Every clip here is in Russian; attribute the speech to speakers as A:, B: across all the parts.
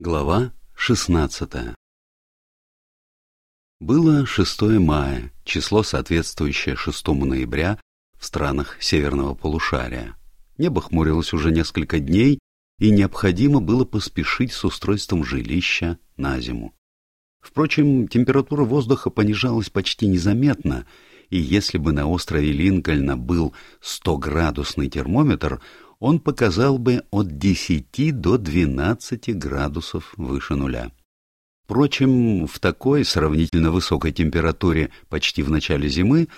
A: Глава 16 Было 6 мая, число соответствующее 6 ноября в странах северного полушария. Небо хмурилось уже несколько дней, и необходимо было поспешить с устройством жилища на зиму. Впрочем, температура воздуха понижалась почти незаметно, и если бы на острове Линкольна был 100-градусный термометр, он показал бы от 10 до 12 градусов выше нуля. Впрочем, в такой сравнительно высокой температуре почти в начале зимы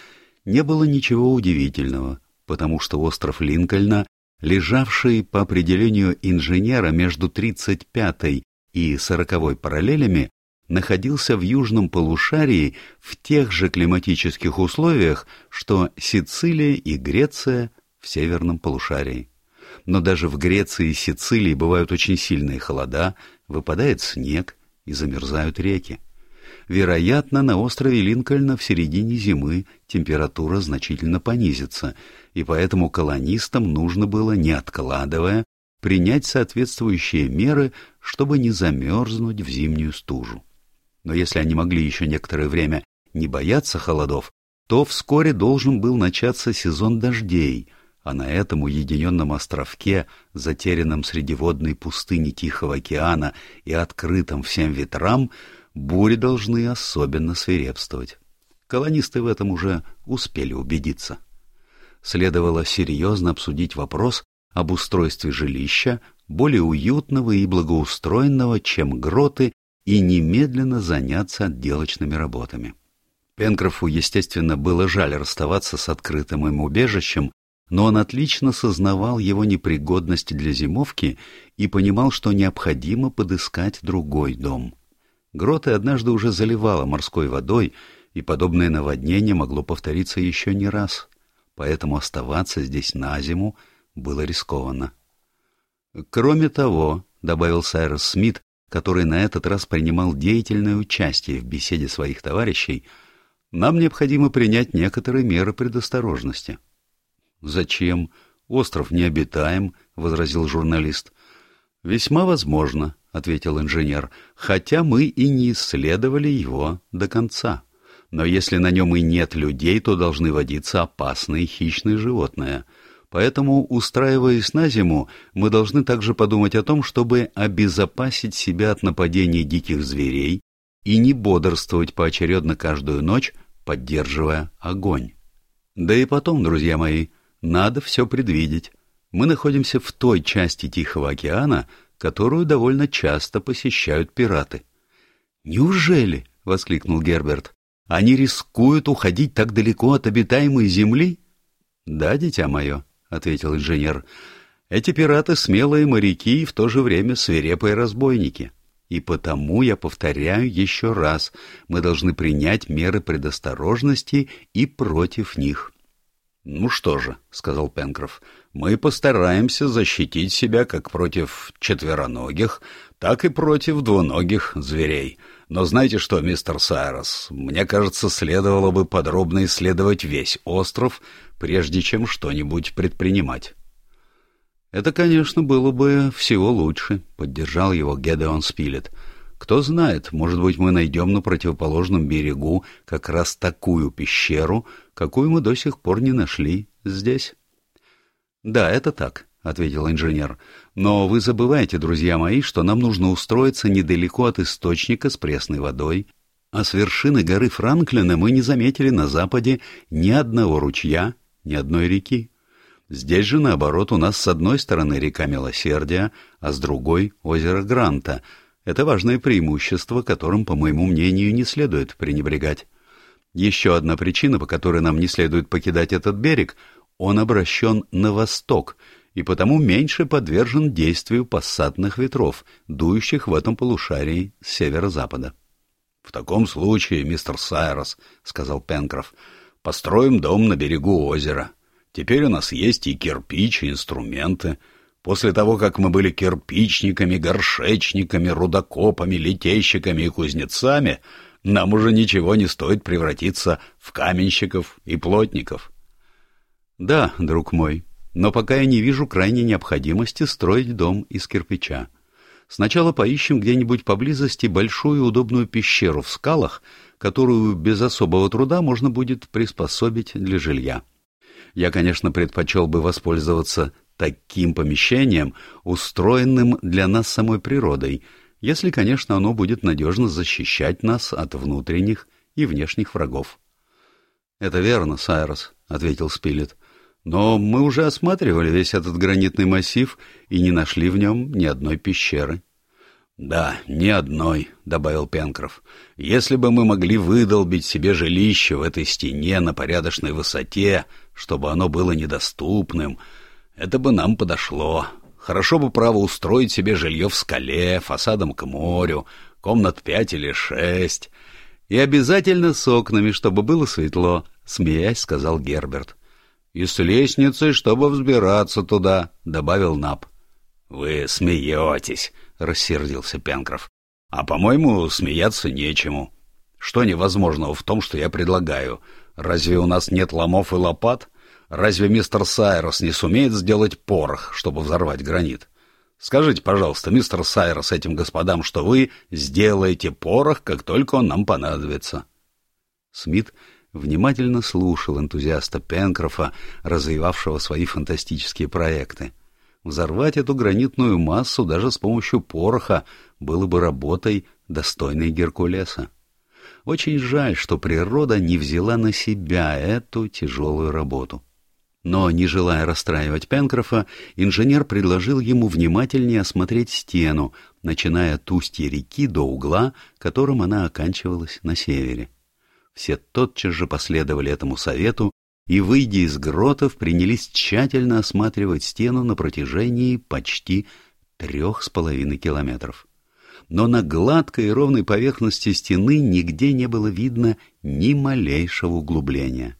A: не было ничего удивительного, потому что остров Линкольна, лежавший по определению инженера между 35 и 40 параллелями, находился в южном полушарии в тех же климатических условиях, что Сицилия и Греция в северном полушарии но даже в Греции и Сицилии бывают очень сильные холода, выпадает снег и замерзают реки. Вероятно, на острове Линкольна в середине зимы температура значительно понизится, и поэтому колонистам нужно было, не откладывая, принять соответствующие меры, чтобы не замерзнуть в зимнюю стужу. Но если они могли еще некоторое время не бояться холодов, то вскоре должен был начаться сезон дождей — а на этом уединенном островке, затерянном среди водной пустыни Тихого океана и открытом всем ветрам, бури должны особенно свирепствовать. Колонисты в этом уже успели убедиться. Следовало серьезно обсудить вопрос об устройстве жилища, более уютного и благоустроенного, чем гроты, и немедленно заняться отделочными работами. Пенкрофу, естественно, было жаль расставаться с открытым им убежищем, но он отлично сознавал его непригодность для зимовки и понимал, что необходимо подыскать другой дом. Гроты однажды уже заливало морской водой, и подобное наводнение могло повториться еще не раз, поэтому оставаться здесь на зиму было рискованно. «Кроме того», — добавил Сайрос Смит, который на этот раз принимал деятельное участие в беседе своих товарищей, «нам необходимо принять некоторые меры предосторожности». «Зачем? Остров необитаем», — возразил журналист. «Весьма возможно», — ответил инженер, — «хотя мы и не исследовали его до конца. Но если на нем и нет людей, то должны водиться опасные хищные животные». Поэтому, устраиваясь на зиму, мы должны также подумать о том, чтобы обезопасить себя от нападений диких зверей и не бодрствовать поочередно каждую ночь, поддерживая огонь. Да и потом, друзья мои, надо все предвидеть. Мы находимся в той части Тихого океана, которую довольно часто посещают пираты. «Неужели?» — воскликнул Герберт. «Они рискуют уходить так далеко от обитаемой земли?» «Да, дитя мое», — ответил инженер. «Эти пираты — смелые моряки и в то же время свирепые разбойники. И потому я повторяю еще раз, мы должны принять меры предосторожности и против них». «Ну что же», — сказал Пенкроф, — «мы постараемся защитить себя как против четвероногих, так и против двуногих зверей. Но знаете что, мистер Сайрос, мне кажется, следовало бы подробно исследовать весь остров, прежде чем что-нибудь предпринимать». «Это, конечно, было бы всего лучше», — поддержал его Гедеон Спилет. Кто знает, может быть, мы найдем на противоположном берегу как раз такую пещеру, какую мы до сих пор не нашли здесь. — Да, это так, — ответил инженер. — Но вы забываете, друзья мои, что нам нужно устроиться недалеко от источника с пресной водой, а с вершины горы Франклина мы не заметили на западе ни одного ручья, ни одной реки. Здесь же, наоборот, у нас с одной стороны река Милосердия, а с другой — озеро Гранта — это важное преимущество, которым, по моему мнению, не следует пренебрегать. Еще одна причина, по которой нам не следует покидать этот берег, он обращен на восток и потому меньше подвержен действию пассатных ветров, дующих в этом полушарии с северо-запада. — В таком случае, мистер Сайрос, — сказал Пенкроф, — построим дом на берегу озера. Теперь у нас есть и кирпич, и инструменты. После того, как мы были кирпичниками, горшечниками, рудокопами, литейщиками и кузнецами, нам уже ничего не стоит превратиться в каменщиков и плотников. Да, друг мой, но пока я не вижу крайней необходимости строить дом из кирпича. Сначала поищем где-нибудь поблизости большую удобную пещеру в скалах, которую без особого труда можно будет приспособить для жилья. Я, конечно, предпочел бы воспользоваться таким помещением, устроенным для нас самой природой, если, конечно, оно будет надежно защищать нас от внутренних и внешних врагов. — Это верно, Сайрос, — ответил Спилет. — Но мы уже осматривали весь этот гранитный массив и не нашли в нем ни одной пещеры. — Да, ни одной, — добавил Пенкроф. — Если бы мы могли выдолбить себе жилище в этой стене на порядочной высоте, чтобы оно было недоступным, это бы нам подошло. Хорошо бы право устроить себе жилье в скале, фасадом к морю, комнат пять или шесть. И обязательно с окнами, чтобы было светло, — смеясь сказал Герберт. — И с лестницей, чтобы взбираться туда, — добавил Нап. — Вы смеетесь, — рассердился Пенкроф. — А, по-моему, смеяться нечему. Что невозможного в том, что я предлагаю? Разве у нас нет ломов и лопат? — Разве мистер Сайрос не сумеет сделать порох, чтобы взорвать гранит? Скажите, пожалуйста, мистер Сайрос этим господам, что вы сделаете порох, как только он нам понадобится. Смит внимательно слушал энтузиаста Пенкрофа, развивавшего свои фантастические проекты. Взорвать эту гранитную массу даже с помощью пороха было бы работой, достойной Геркулеса. Очень жаль, что природа не взяла на себя эту тяжелую работу. Но, не желая расстраивать Пенкрофа, инженер предложил ему внимательнее осмотреть стену, начиная от устья реки до угла, которым она оканчивалась на севере. Все тотчас же последовали этому совету и, выйдя из гротов, принялись тщательно осматривать стену на протяжении почти трех с половиной километров. Но на гладкой и ровной поверхности стены нигде не было видно ни малейшего углубления.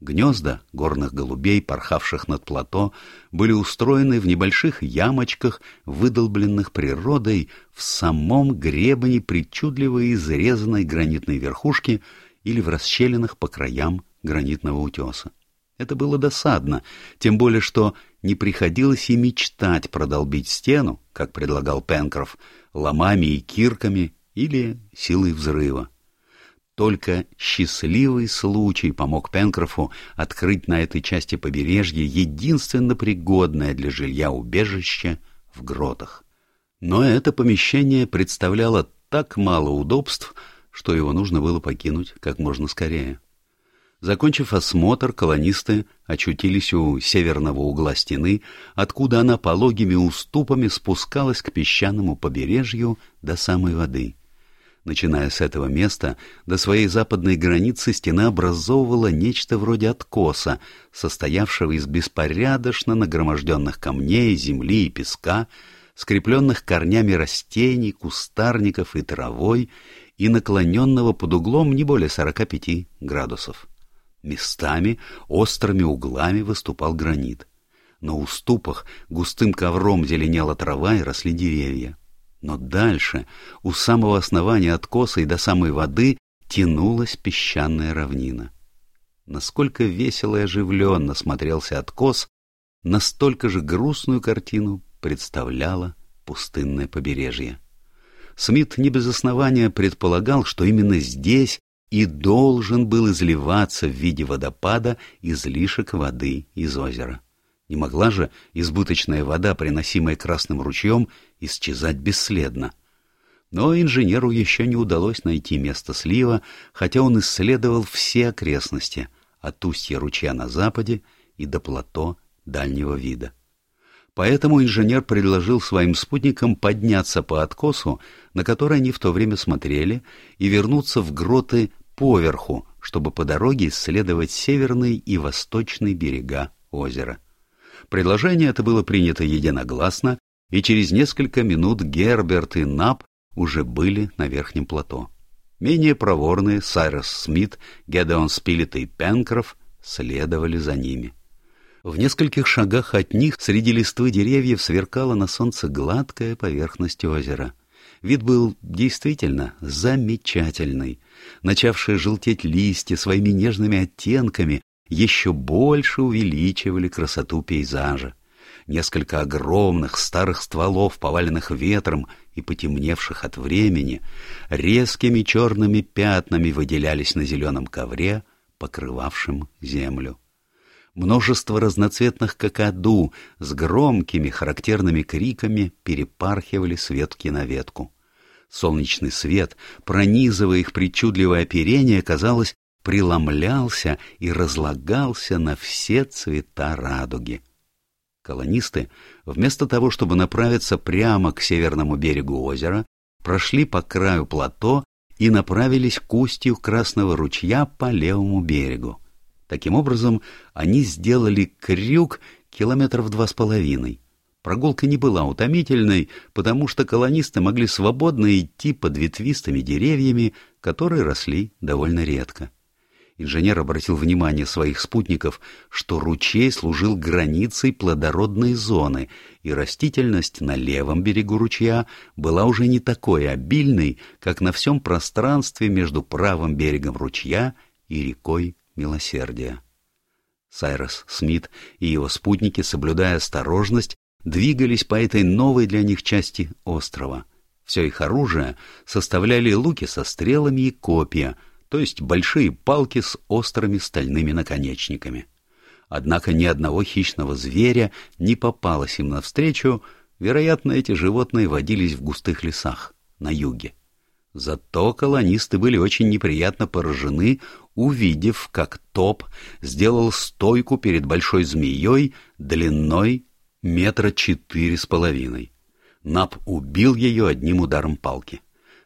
A: Гнезда горных голубей, порхавших над плато, были устроены в небольших ямочках, выдолбленных природой в самом гребне причудливо изрезанной гранитной верхушки или в расщелинах по краям гранитного утеса. Это было досадно, тем более что не приходилось и мечтать продолбить стену, как предлагал Пенкроф, ломами и кирками или силой взрыва. Только счастливый случай помог Пенкрофу открыть на этой части побережья единственно пригодное для жилья убежище в гротах. Но это помещение представляло так мало удобств, что его нужно было покинуть как можно скорее. Закончив осмотр, колонисты очутились у северного угла стены, откуда она пологими уступами спускалась к песчаному побережью до самой воды. Начиная с этого места, до своей западной границы стена образовывала нечто вроде откоса, состоявшего из беспорядочно нагроможденных камней, земли и песка, скрепленных корнями растений, кустарников и травой, и наклоненного под углом не более 45 градусов. Местами острыми углами выступал гранит. На уступах густым ковром зеленела трава и росли деревья. Но дальше, у самого основания откоса и до самой воды, тянулась песчаная равнина. Насколько весело и оживленно смотрелся откос, настолько же грустную картину представляло пустынное побережье. Смит не без основания предполагал, что именно здесь и должен был изливаться в виде водопада излишек воды из озера. Не могла же избыточная вода, приносимая красным ручьем, исчезать бесследно. Но инженеру еще не удалось найти место слива, хотя он исследовал все окрестности, от устья ручья на западе и до плато дальнего вида. Поэтому инженер предложил своим спутникам подняться по откосу, на который они в то время смотрели, и вернуться в гроты поверху, чтобы по дороге исследовать северный и восточный берега озера. Предложение это было принято единогласно, и через несколько минут Герберт и Нап уже были на верхнем плато. Менее проворные Сайрос Смит, Гедеон Спилет и Пенкроф следовали за ними. В нескольких шагах от них среди листвы деревьев сверкала на солнце гладкая поверхность озера. Вид был действительно замечательный. Начавшие желтеть листья своими нежными оттенками еще больше увеличивали красоту пейзажа. Несколько огромных старых стволов, поваленных ветром и потемневших от времени, резкими черными пятнами выделялись на зеленом ковре, покрывавшем землю. Множество разноцветных какаду с громкими характерными криками перепархивали с ветки на ветку. Солнечный свет, пронизывая их причудливое оперение, казалось, преломлялся и разлагался на все цвета радуги. Колонисты, вместо того, чтобы направиться прямо к северному берегу озера, прошли по краю плато и направились к устью Красного ручья по левому берегу. Таким образом, они сделали крюк километров два с половиной. Прогулка не была утомительной, потому что колонисты могли свободно идти под ветвистыми деревьями, которые росли довольно редко. Инженер обратил внимание своих спутников, что ручей служил границей плодородной зоны, и растительность на левом берегу ручья была уже не такой обильной, как на всем пространстве между правым берегом ручья и рекой Милосердия. Сайрос Смит и его спутники, соблюдая осторожность, двигались по этой новой для них части острова. Все их оружие составляли луки со стрелами и копья — то есть большие палки с острыми стальными наконечниками. Однако ни одного хищного зверя не попалось им навстречу, вероятно, эти животные водились в густых лесах на юге. Зато колонисты были очень неприятно поражены, увидев, как топ сделал стойку перед большой змеей длиной метра четыре с половиной. Нап убил ее одним ударом палки.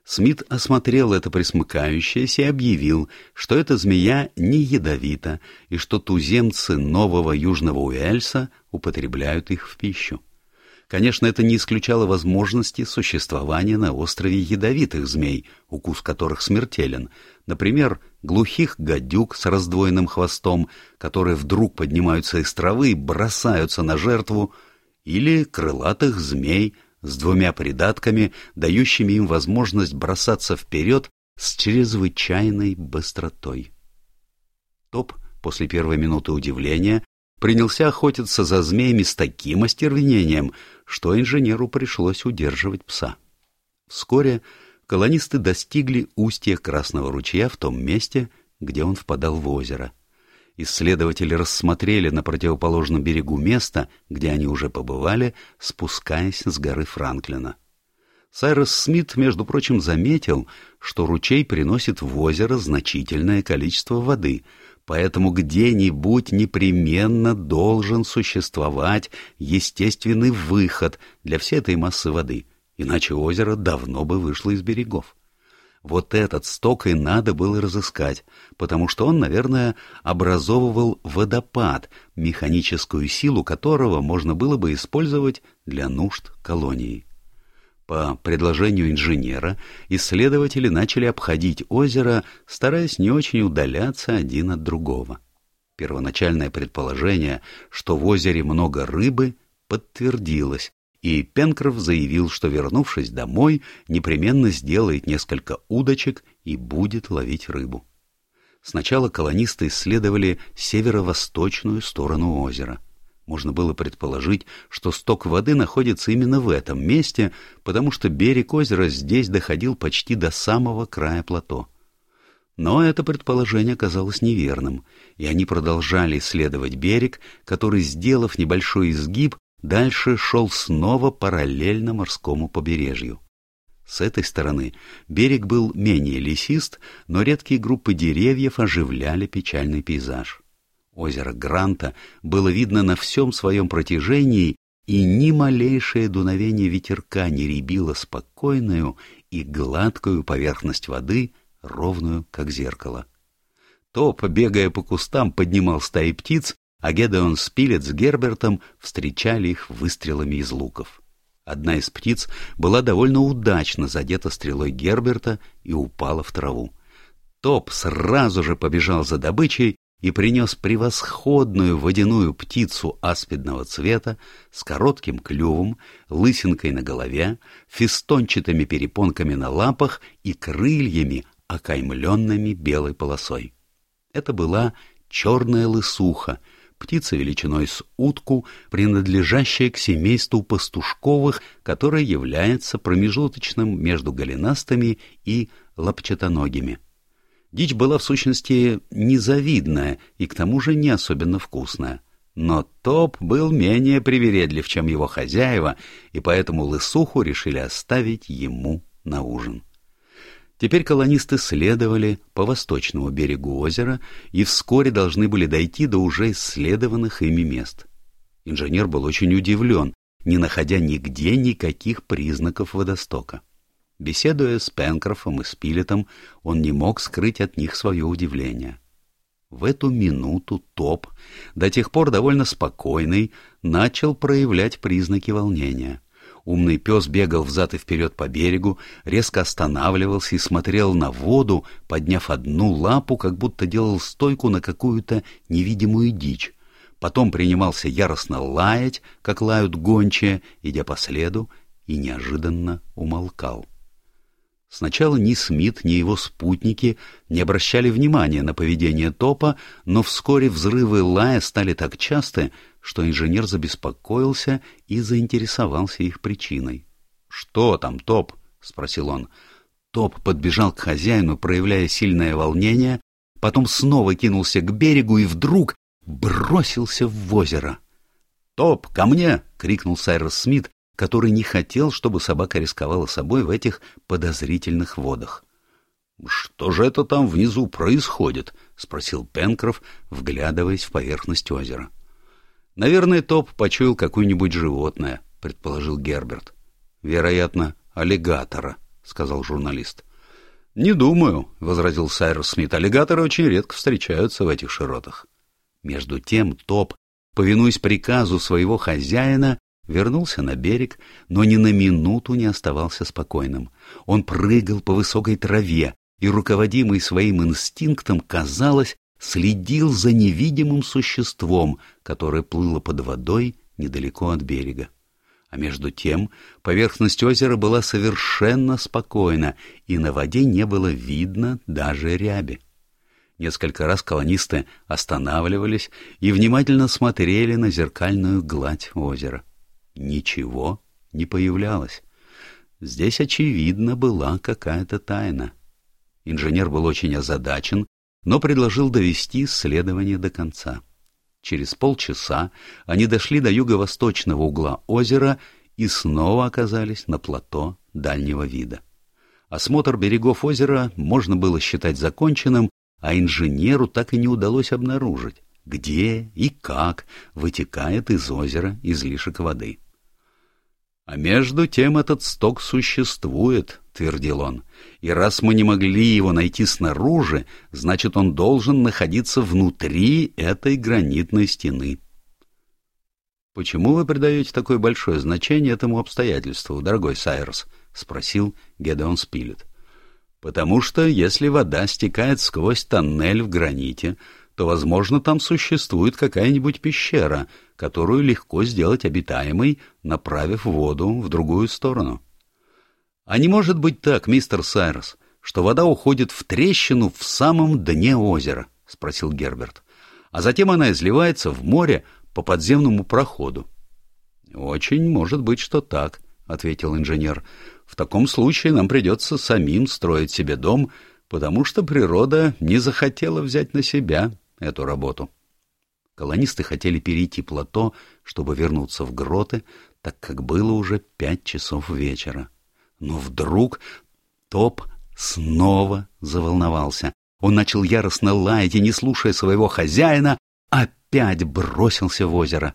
A: Смит осмотрел это присмыкающееся и объявил, что эта змея не ядовита и что туземцы Нового Южного Уэльса употребляют их в пищу. Конечно, это не исключало возможности существования на острове ядовитых змей, укус которых смертелен, например, глухих гадюк с раздвоенным хвостом, которые вдруг поднимаются из травы и бросаются на жертву, или крылатых змей, с двумя придатками, дающими им возможность бросаться вперед с чрезвычайной быстротой. Топ после первой минуты удивления принялся охотиться за змеями с таким остервенением, что инженеру пришлось удерживать пса. Вскоре колонисты достигли устья Красного ручья в том месте, где он впадал в озеро — Исследователи рассмотрели на противоположном берегу место, где они уже побывали, спускаясь с горы Франклина. Сайрос Смит, между прочим, заметил, что ручей приносит в озеро значительное количество воды, поэтому где-нибудь непременно должен существовать естественный выход для всей этой массы воды, иначе озеро давно бы вышло из берегов. Вот этот сток и надо было разыскать, потому что он, наверное, образовывал водопад, механическую силу которого можно было бы использовать для нужд колонии. По предложению инженера исследователи начали обходить озеро, стараясь не очень удаляться один от другого. Первоначальное предположение, что в озере много рыбы, подтвердилось, и Пенкроф заявил, что, вернувшись домой, непременно сделает несколько удочек и будет ловить рыбу. Сначала колонисты исследовали северо-восточную сторону озера. Можно было предположить, что сток воды находится именно в этом месте, потому что берег озера здесь доходил почти до самого края плато. Но это предположение оказалось неверным, и они продолжали исследовать берег, который, сделав небольшой изгиб, дальше шел снова параллельно морскому побережью. С этой стороны берег был менее лесист, но редкие группы деревьев оживляли печальный пейзаж. Озеро Гранта было видно на всем своем протяжении, и ни малейшее дуновение ветерка не рябило спокойную и гладкую поверхность воды, ровную, как зеркало. Топ, бегая по кустам, поднимал стаи птиц, а Гедеон Спилет с Гербертом встречали их выстрелами из луков. Одна из птиц была довольно удачно задета стрелой Герберта и упала в траву. Топ сразу же побежал за добычей и принес превосходную водяную птицу аспидного цвета с коротким клювом, лысинкой на голове, фистончатыми перепонками на лапах и крыльями, окаймленными белой полосой. Это была черная лысуха — птица величиной с утку, принадлежащая к семейству пастушковых, которое является промежуточным между голенастыми и лапчатоногими. Дичь была в сущности незавидная и к тому же не особенно вкусная. Но Топ был менее привередлив, чем его хозяева, и поэтому лысуху решили оставить ему на ужин. Теперь колонисты следовали по восточному берегу озера и вскоре должны были дойти до уже исследованных ими мест. Инженер был очень удивлен, не находя нигде никаких признаков водостока. Беседуя с Пенкрофом и Спилетом, он не мог скрыть от них свое удивление. В эту минуту Топ, до тех пор довольно спокойный, начал проявлять признаки волнения. Умный пес бегал взад и вперед по берегу, резко останавливался и смотрел на воду, подняв одну лапу, как будто делал стойку на какую-то невидимую дичь. Потом принимался яростно лаять, как лают гончие, идя по следу, и неожиданно умолкал. Сначала ни Смит, ни его спутники не обращали внимания на поведение Топа, но вскоре взрывы лая стали так часты, что инженер забеспокоился и заинтересовался их причиной. — Что там, Топ? — спросил он. Топ подбежал к хозяину, проявляя сильное волнение, потом снова кинулся к берегу и вдруг бросился в озеро. «Топ, ко мне!» — крикнул Сайрос Смит, который не хотел, чтобы собака рисковала собой в этих подозрительных водах. «Что же это там внизу происходит?» — спросил Пенкроф, вглядываясь в поверхность озера. «Наверное, Топ почуял какое-нибудь животное», — предположил Герберт. «Вероятно, аллигатора», — сказал журналист. «Не думаю», — возразил Сайрус Смит. «Аллигаторы очень редко встречаются в этих широтах». Между тем Топ, повинуясь приказу своего хозяина, вернулся на берег, но ни на минуту не оставался спокойным. Он прыгал по высокой траве и, руководимый своим инстинктом, казалось, следил за невидимым существом, которое плыло под водой недалеко от берега. А между тем поверхность озера была совершенно спокойна, и на воде не было видно даже ряби. Несколько раз колонисты останавливались и внимательно смотрели на зеркальную гладь озера. Ничего не появлялось. Здесь, очевидно, была какая-то тайна. Инженер был очень озадачен, но предложил довести исследование до конца. Через полчаса они дошли до юго-восточного угла озера и снова оказались на плато дальнего вида. Осмотр берегов озера можно было считать законченным, а инженеру так и не удалось обнаружить, где и как вытекает из озера излишек воды. «А между тем этот сток существует», — твердил он, — «и раз мы не могли его найти снаружи, значит, он должен находиться внутри этой гранитной стены». «Почему вы придаете такое большое значение этому обстоятельству, дорогой Сайрос?» — спросил Гедеон Спилет. «Потому что, если вода стекает сквозь тоннель в граните, то, возможно, там существует какая-нибудь пещера, которую легко сделать обитаемой, направив воду в другую сторону. А не может быть так, мистер Сайрос, что вода уходит в трещину в самом дне озера, — спросил Герберт, — а затем она изливается в море по подземному проходу. — Очень может быть, что так, — ответил инженер. — В таком случае нам придется самим строить себе дом, потому что природа не захотела взять на себя эту работу. — Колонисты хотели перейти плато, чтобы вернуться в гроты, так как было уже пять часов вечера. Но вдруг Топ снова заволновался. Он начал яростно лаять и, не слушая своего хозяина, опять бросился в озеро.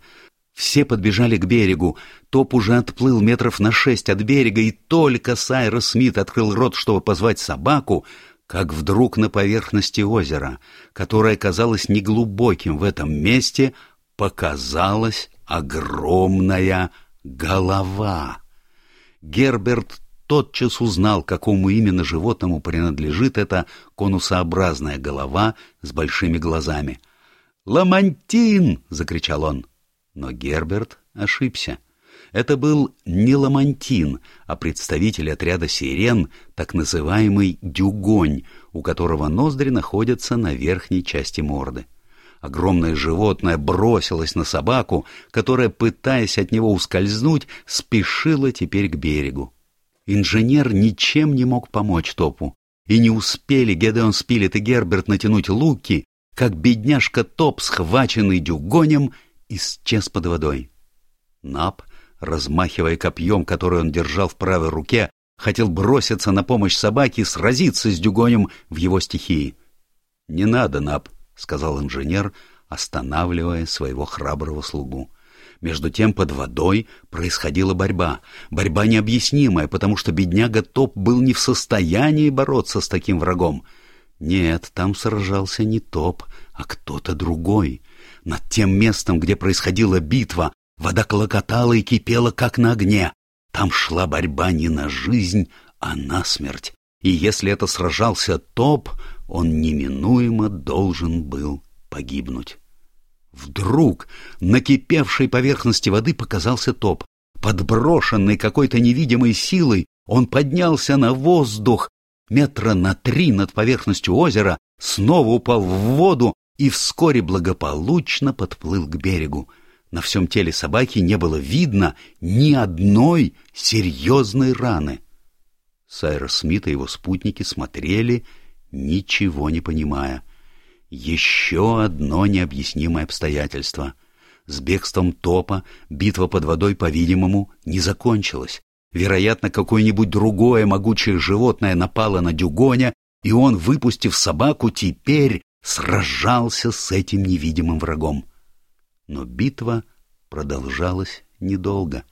A: Все подбежали к берегу. Топ уже отплыл метров на шесть от берега, и только Сайрос Смит открыл рот, чтобы позвать собаку, как вдруг на поверхности озера, которое казалось неглубоким в этом месте, показалась огромная голова. Герберт тотчас узнал, какому именно животному принадлежит эта конусообразная голова с большими глазами. «Ламантин!» — закричал он. Но Герберт ошибся. Это был не ламантин, а представитель отряда сирен, так называемый дюгонь, у которого ноздри находятся на верхней части морды. Огромное животное бросилось на собаку, которая, пытаясь от него ускользнуть, спешила теперь к берегу. Инженер ничем не мог помочь Топу, и не успели Гедеон Спилет и Герберт натянуть луки, как бедняжка Топ, схваченный дюгонем, исчез под водой. Нап, размахивая копьем, которое он держал в правой руке, хотел броситься на помощь собаке и сразиться с дюгонем в его стихии. — Не надо, Нап, — сказал инженер, останавливая своего храброго слугу. Между тем под водой происходила борьба. Борьба необъяснимая, потому что бедняга Топ был не в состоянии бороться с таким врагом. Нет, там сражался не Топ, а кто-то другой. Над тем местом, где происходила битва, вода клокотала и кипела, как на огне. Там шла борьба не на жизнь, а на смерть. И если это сражался Топ, он неминуемо должен был погибнуть. Вдруг на кипевшей поверхности воды показался топ. Подброшенный какой-то невидимой силой, он поднялся на воздух метра на три над поверхностью озера, снова упал в воду и вскоре благополучно подплыл к берегу. На всем теле собаки не было видно ни одной серьезной раны. Сайрос Смит и его спутники смотрели, ничего не понимая. Еще одно необъяснимое обстоятельство. С бегством топа битва под водой, по-видимому, не закончилась. Вероятно, какое-нибудь другое могучее животное напало на Дюгоня, и он, выпустив собаку, теперь сражался с этим невидимым врагом. Но битва продолжалась недолго.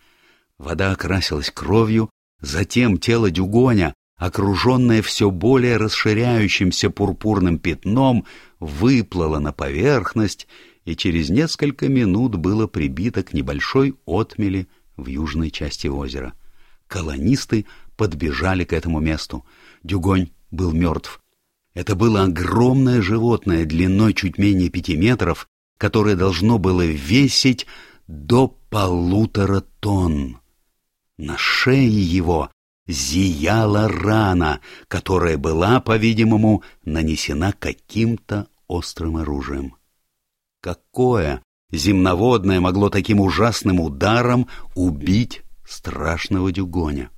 A: Вода окрасилась кровью, затем тело Дюгоня, окруженное все более расширяющимся пурпурным пятном, выплыло на поверхность и через несколько минут было прибито к небольшой отмели в южной части озера. Колонисты подбежали к этому месту. Дюгонь был мертв. Это было огромное животное длиной чуть менее пяти метров, которое должно было весить до полутора тонн. На шее его зияла рана, которая была, по-видимому, нанесена каким-то острым оружием. Какое земноводное могло таким ужасным ударом убить страшного дюгоня?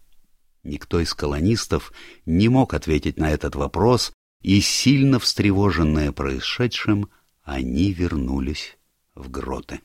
A: Никто из колонистов не мог ответить на этот вопрос, и, сильно встревоженные происшедшим, они вернулись в гроты.